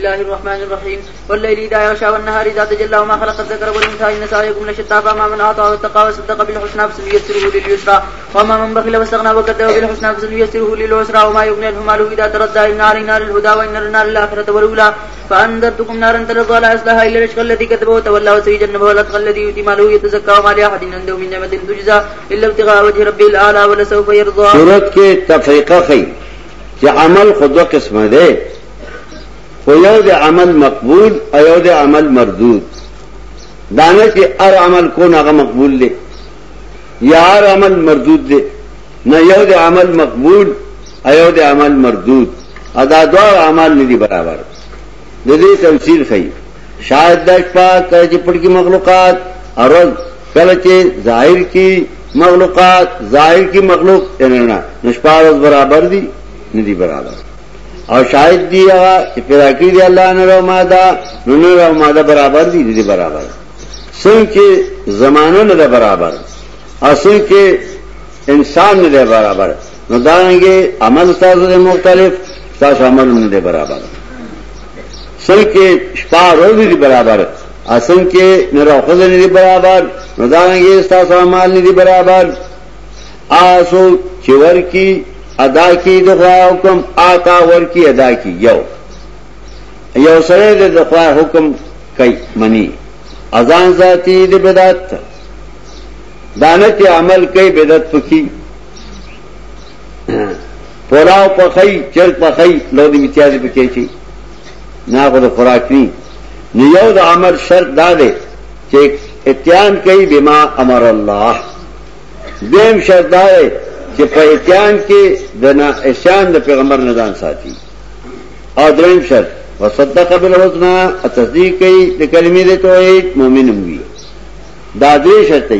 الله الرحمن الرحيم والليل إذا يغشى والنهار إذا تجلى وما خلق الذكر والأنثى إن سعيكم لشتى فأما من أعطى واتقى وصدق بالحسنى فسنيسره لليسرى وأما من بخل واستغنى وكذب بالحسنى فسنيسره للعسرى وما يغني عنه ماله إذا تردى إن نار نار الهدى وإن النار الآخرة والأولى فأنذرتكم نارا تلظى لا يصلها إلا الأشقى الذي كذب وتولى وسيجنبها الأتقى الذي يؤتي ماله يتزكى وما لأحد عنده من نعمة تجزى إلا ابتغاء وجه ربه الأعلى ولسوف يرضى صورت کے تفریقہ خی کہ عمل خود و قسم دے یود عمل مقبول ایود عمل مردود. دانے کے ار عمل کو نہ مقبول دے یا ار عمل مردود دے نہ یود عمل مقبول ایود عمل مردود. ادا دور عمل ندی برابر. ندی تمسیل خی شاید دش پاک چپڑ کی مخلوقات اور کلچ ظاہر کی مخلوقات ظاہر کی مخلوق یعنی نشپار برابر دی ندی برابر. اور شاید دی پیدا کی دی اللہ نے رو مادہ، نو رو مادہ برابر دی دی برابر. سن کے زمانوں نے دے برابر. اور سن کے انسان نے دے برابر. نو گے عمل ساز دے مختلف ساس عمل نے دے برابر. سن کے شپا روز دی برابر. اسن کے نرو خود نے دی برابر. نو داریں گے ساس عمل نے دی برابر. آسو چور کی ادا کی دخوا حکم آتا ور کی ادا کی یو. یو سرے دے دخوا حکم کئی منی. ازان ذاتی دے بدات دانت عمل کئی بدت پکی پولاو پخئی چرک پخئی لو دی متیازی پکی چی. نا خود خوراک نی. نیو دا عمل شرط دا دے کہ اتیان کئی بما امر اللہ دیم شرط دا دے کہ پہچان کے دنا احسان د پیغمبر ندان ساتھی اور درم شرط. و سدا قبل ہونا تصدیق کئی کلمی دے تو ایک مومن ہوئی دادری شرط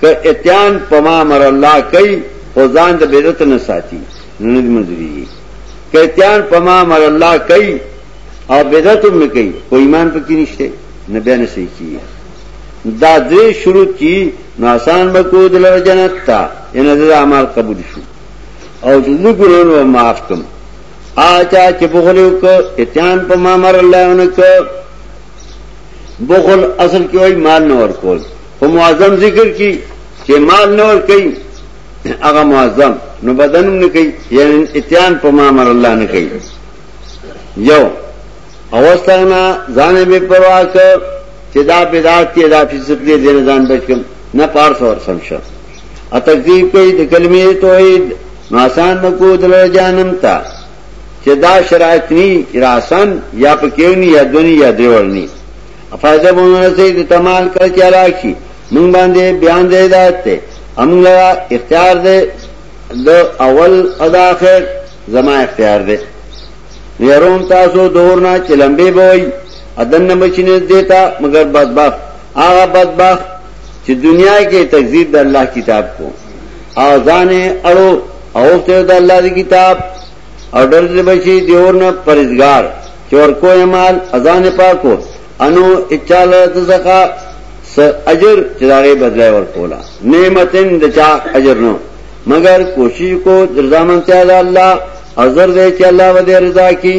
کہ اتیان پما مر اللہ کئی فوزان د بیرت نہ ساتھی ند منظوری کہ اتیان پما مر اللہ کئی اور بیدت میں کئی کوئی ایمان پہ کی رشتے نہ بے نے صحیح کی دادری شروع کی نو آسان بکو دل جنت تا ان اعمال قبول شو او دلو ګرونو معاف کم آچا چې بخل وک اتیان په ما مر الله انک بخل اصل کې وای مال نه ور کول په معظم ذکر کی چې مال نه ور کوي هغه معظم. نو بدن نه یعنی اتیان په ما مر الله نه یو اوستانا ځان به پروا ک چې دا بدعت کې دا فسق دې ځان بچم نہ پارس اور سمشا۔ اتقیب کوئی کلمی توحید ناسان نکو دل جانم تا۔ چدا شرائط نی راسن یا پکیونی یا دونی یا دیورنی فائدہ بولنا سے تمال کر کے راکھی منگ باندھے بیان دے ہدایت تے۔ امنگ لگا اختیار دے۔ دو اول ادا خیر زما اختیار دے۔ یروم تاسو دورنا چلمبے بوئی۔ ادن نہ بچنے دیتا، مگر بدبخت۔ آغا بدبخت چې دنیا کې تکذیب د الله کتاب کو۔ اوزان اړو اوسته د الله دی کتاب۔ او ډر دې بشي دیور نه پرزګار چور کو مال اذان پاکو۔ انو اچاله زکا اجر چې داغه بدلای ورکولا نعمتن دچا اجر نو۔ مگر کوشش کو درځامن ته الله حضر دې چې الله و دې رضا کی۔